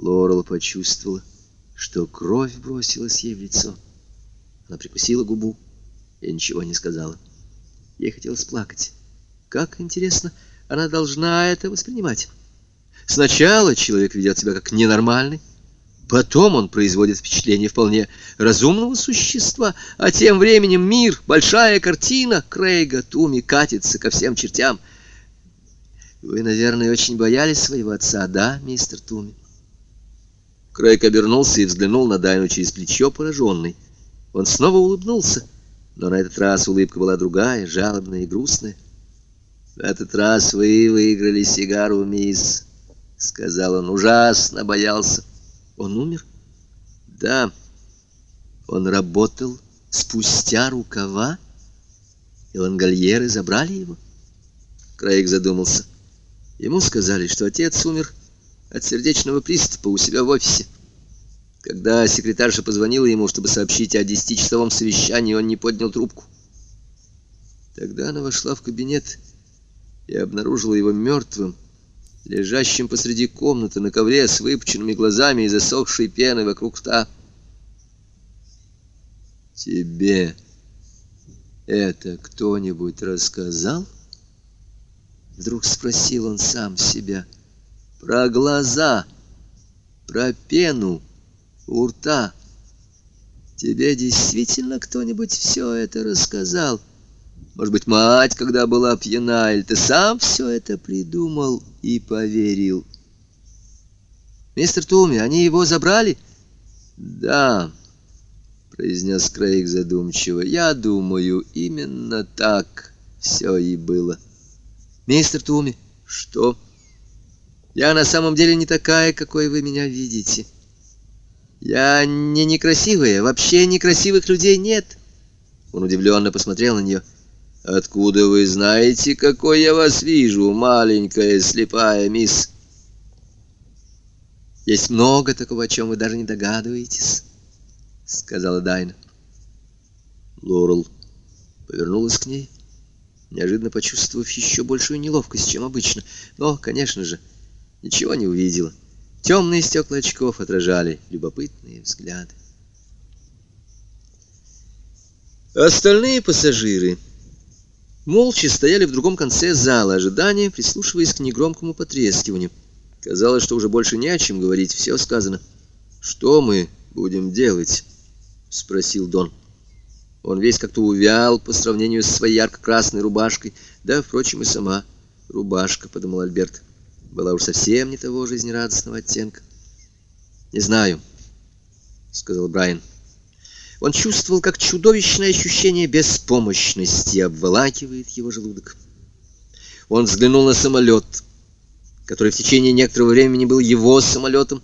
Лорел почувствовала, что кровь бросилась ей в лицо. Она прикусила губу и ничего не сказала. Ей хотелось плакать. Как интересно, она должна это воспринимать. Сначала человек ведет себя как ненормальный, потом он производит впечатление вполне разумного существа, а тем временем мир, большая картина Крейга Туми катится ко всем чертям. Вы, наверное, очень боялись своего отца, да, мистер Туми? Крейг обернулся и взглянул на Дайну через плечо, пораженный. Он снова улыбнулся, но на этот раз улыбка была другая, жалобная и грустная. «В этот раз вы выиграли сигару, мисс», — сказал он. «Ужасно боялся». «Он умер?» «Да». «Он работал спустя рукава, и лангольеры забрали его?» Крейг задумался. Ему сказали, что отец умер от сердечного приступа у себя в офисе. Когда секретарша позвонила ему, чтобы сообщить о десятичасовом совещании, он не поднял трубку. Тогда она вошла в кабинет и обнаружила его мертвым, лежащим посреди комнаты на ковре с выпученными глазами и засохшей пеной вокруг рта. «Тебе это кто-нибудь рассказал?» Вдруг спросил он сам себя. «Про глаза, про пену» у рта. Тебе действительно кто-нибудь все это рассказал? Может быть, мать, когда была пьяна, или ты сам все это придумал и поверил? Мистер Туми, они его забрали? Да, произнес Крейг задумчиво. Я думаю, именно так все и было. Мистер Туми, что? Я на самом деле не такая, какой вы меня видите. — я не некрасивая, вообще некрасивых людей нет. Он удивленно посмотрел на нее. Откуда вы знаете, какой я вас вижу, маленькая слепая мисс? Есть много такого, о чем вы даже не догадываетесь, сказала Дайна. Лорел повернулась к ней, неожиданно почувствовав еще большую неловкость, чем обычно, но, конечно же, ничего не увидела. Темные стекла очков отражали любопытные взгляды. Остальные пассажиры молча стояли в другом конце зала ожидания, прислушиваясь к негромкому потрескиванию. Казалось, что уже больше не о чем говорить, все сказано. «Что мы будем делать?» — спросил Дон. Он весь как-то увял по сравнению с своей ярко-красной рубашкой. Да, впрочем, и сама рубашка, — подумал Альберт была уж совсем не того жизнерадостного оттенка. «Не знаю», — сказал Брайан. Он чувствовал, как чудовищное ощущение беспомощности обволакивает его желудок. Он взглянул на самолет, который в течение некоторого времени был его самолетом,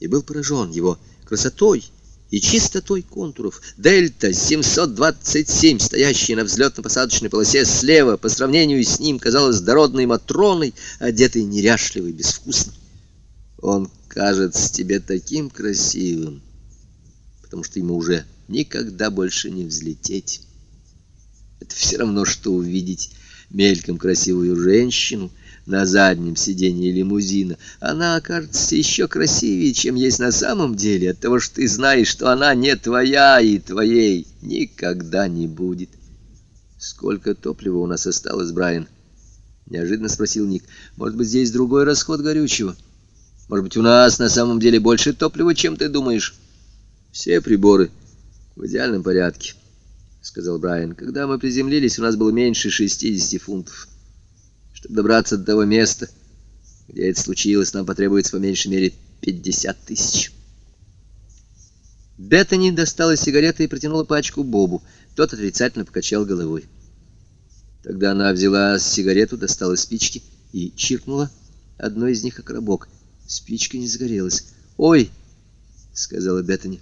и был поражен его красотой и чистотой контуров. Дельта-727, стоящая на взлетно-посадочной полосе слева, по сравнению с ним казалась дородной Матроной, одетой неряшливо и безвкусно. Он кажется тебе таким красивым, потому что ему уже никогда больше не взлететь. Это все равно, что увидеть мельком красивую женщину — на заднем сиденье лимузина, она окажется еще красивее, чем есть на самом деле, от того, что ты знаешь, что она не твоя и твоей никогда не будет. Сколько топлива у нас осталось, Брайан? Неожиданно спросил Ник. Может быть, здесь другой расход горючего? Может быть, у нас на самом деле больше топлива, чем ты думаешь? Все приборы в идеальном порядке, сказал Брайан. Когда мы приземлились, у нас было меньше 60 фунтов. Чтобы добраться до того места, где это случилось, нам потребуется по меньшей мере пятьдесят тысяч. Беттани достала сигареты и протянула пачку Бобу. Тот отрицательно покачал головой. Тогда она взяла сигарету, достала спички и чиркнула одной из них о коробок. Спичка не загорелась. «Ой!» — сказала Беттани.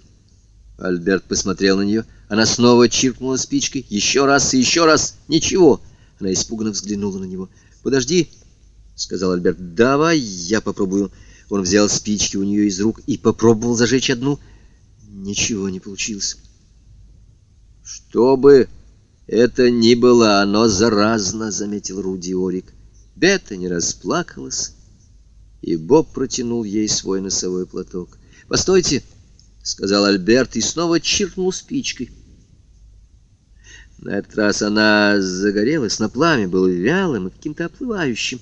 Альберт посмотрел на нее. Она снова чиркнула спичкой. Еще раз и еще раз. Ничего. Она испуганно взглянула на него. «Подожди», — сказал Альберт. «Давай я попробую». Он взял спички у нее из рук и попробовал зажечь одну. Ничего не получилось. «Что бы это ни было, оно заразно», — заметил Руди Орик. Бета не расплакалась и Боб протянул ей свой носовой платок. «Постойте!» — сказал Альберт и снова чиркнул спичкой. На этот раз она загорелась, но пламя было вялым и каким-то оплывающим.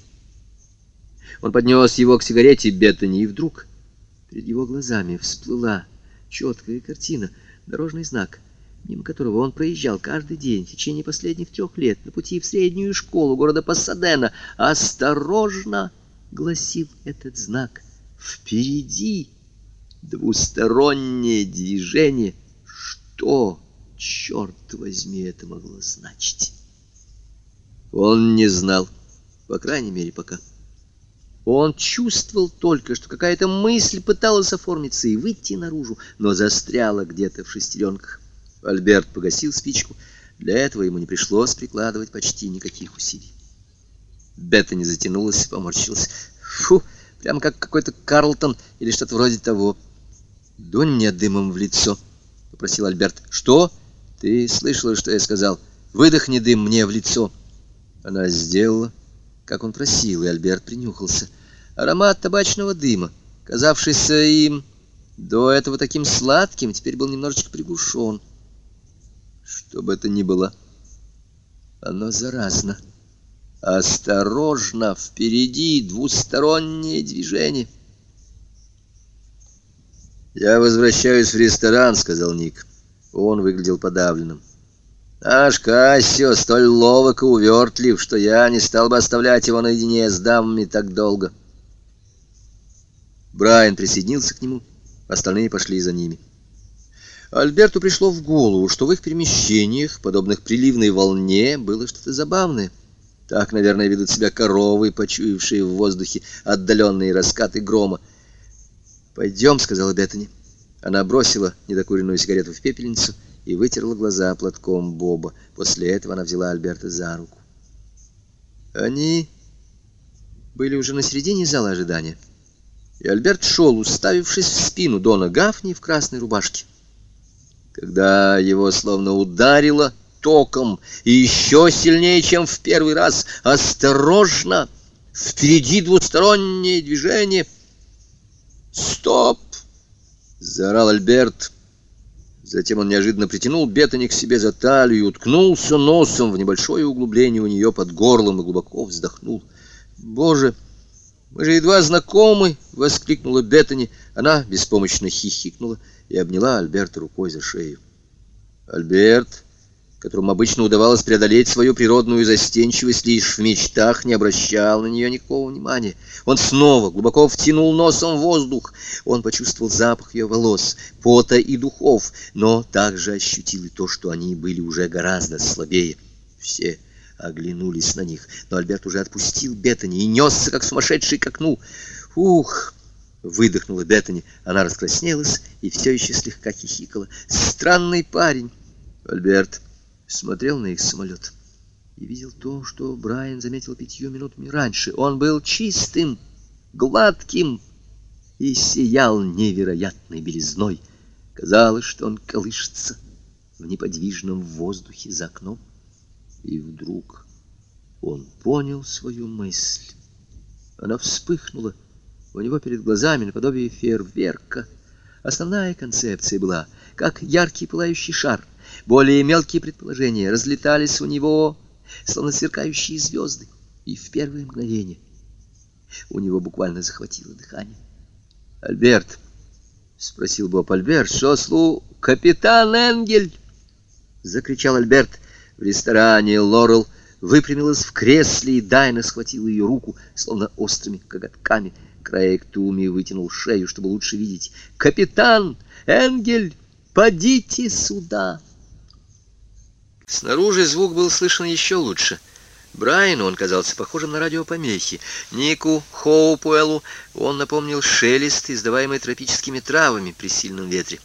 Он поднес его к сигарете Беттани, и вдруг перед его глазами всплыла четкая картина, дорожный знак, мимо которого он проезжал каждый день в течение последних трех лет на пути в среднюю школу города Пассадена. «Осторожно!» — гласил этот знак. «Впереди двустороннее движение. Что, черт возьми, это могло значить?» Он не знал, по крайней мере, пока. Он чувствовал только, что какая-то мысль пыталась оформиться и выйти наружу, но застряла где-то в шестеренках. Альберт погасил спичку. Для этого ему не пришлось прикладывать почти никаких усилий. Бетта не затянулась поморщилась. Фу, прямо как какой-то Карлтон или что-то вроде того. «Дунь мне дымом в лицо», — попросил Альберт. «Что? Ты слышала, что я сказал? Выдохни дым мне в лицо». Она сделала как он просил, и Альберт принюхался. Аромат табачного дыма, казавшийся им до этого таким сладким, теперь был немножечко приглушен. Что бы это ни было, оно заразно. Осторожно, впереди двустороннее движение. «Я возвращаюсь в ресторан», — сказал Ник. Он выглядел подавленным. Аж Кассио столь ловок и увертлив, что я не стал бы оставлять его наедине с дамами так долго. Брайан присоединился к нему, остальные пошли за ними. Альберту пришло в голову, что в их перемещениях, подобных приливной волне, было что-то забавное. Так, наверное, ведут себя коровы, почуявшие в воздухе отдаленные раскаты грома. «Пойдем», — сказала Беттани. Она бросила недокуренную сигарету в пепельницу и вытерла глаза платком Боба. После этого она взяла Альберта за руку. Они были уже на середине зала ожидания, и Альберт шел, уставившись в спину Дона Гафни в красной рубашке. Когда его словно ударило током, и еще сильнее, чем в первый раз, осторожно, впереди двустороннее движение. «Стоп!» — заорал Альберт. Затем он неожиданно притянул Беттани к себе за талию уткнулся носом в небольшое углубление у нее под горлом и глубоко вздохнул. «Боже, мы же едва знакомы!» — воскликнула Беттани. Она беспомощно хихикнула и обняла Альберта рукой за шею. Альберт которому обычно удавалось преодолеть свою природную застенчивость лишь в мечтах, не обращал на нее никакого внимания. Он снова глубоко втянул носом воздух. Он почувствовал запах ее волос, пота и духов, но также ощутил и то, что они были уже гораздо слабее. Все оглянулись на них, но Альберт уже отпустил Беттани и несся, как сумасшедший, к окну. «Ух!» — выдохнула Беттани. Она раскраснелась и все еще слегка хихикала. «Странный парень!» Альберт смотрел на их самолет и видел то, что Брайан заметил пятью минутами раньше. Он был чистым, гладким и сиял невероятной белизной. Казалось, что он колышется в неподвижном воздухе за окном. И вдруг он понял свою мысль. Она вспыхнула у него перед глазами наподобие фейерверка. Основная концепция была, как яркий пылающий шар — более мелкие предположения разлетались у него, словно сверкающие звезды, и в первое мгновение у него буквально захватило дыхание. «Альберт!» — спросил Боб Альберт. «Что слу... Капитан Энгель!» — закричал Альберт. В ресторане Лорел выпрямилась в кресле, и Дайна схватила ее руку, словно острыми коготками. Крейг Туми вытянул шею, чтобы лучше видеть. «Капитан Энгель, подите сюда!» Снаружи звук был слышен еще лучше. Брайану он казался похожим на радиопомехи. Нику Хоупуэллу он напомнил шелест, издаваемый тропическими травами при сильном ветре.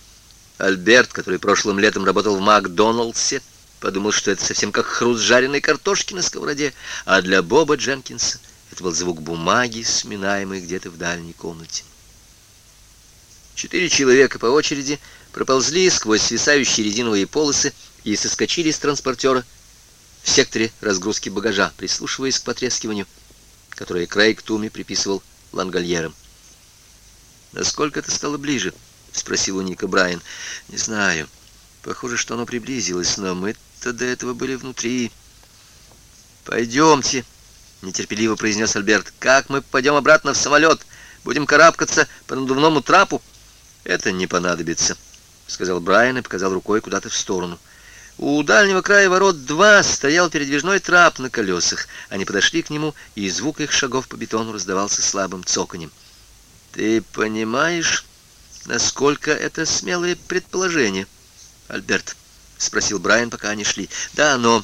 Альберт, который прошлым летом работал в Макдоналдсе, подумал, что это совсем как хруст жареной картошки на сковороде, а для Боба Дженкинса это был звук бумаги, сминаемой где-то в дальней комнате. Четыре человека по очереди проползли сквозь свисающие резиновые полосы и соскочили с транспортера в секторе разгрузки багажа, прислушиваясь к потрескиванию, которое Крейг Туми приписывал Лангольером. «Насколько это стало ближе?» — спросил у Ника Брайан. «Не знаю. Похоже, что оно приблизилось, но мы-то до этого были внутри». «Пойдемте», — нетерпеливо произнес Альберт. «Как мы пойдем обратно в самолет? Будем карабкаться по надувному трапу?» «Это не понадобится», — сказал Брайан и показал рукой куда-то в сторону. У дальнего края ворот два стоял передвижной трап на колесах. Они подошли к нему, и звук их шагов по бетону раздавался слабым цоканем. «Ты понимаешь, насколько это смелое предположение, Альберт?» — спросил Брайан, пока они шли. «Да, но...»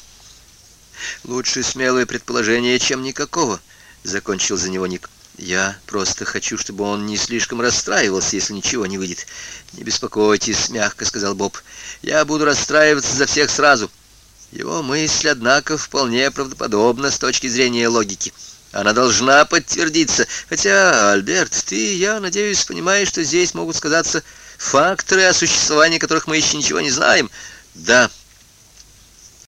«Лучше смелое предположение, чем никакого», — закончил за него Ник. «Я просто хочу, чтобы он не слишком расстраивался, если ничего не выйдет». «Не беспокойтесь», — мягко сказал Боб. «Я буду расстраиваться за всех сразу». Его мысль, однако, вполне правдоподобна с точки зрения логики. Она должна подтвердиться. Хотя, Альберт, ты, я надеюсь, понимаешь, что здесь могут сказаться факторы, о существовании которых мы еще ничего не знаем. Да,